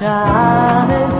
padrona già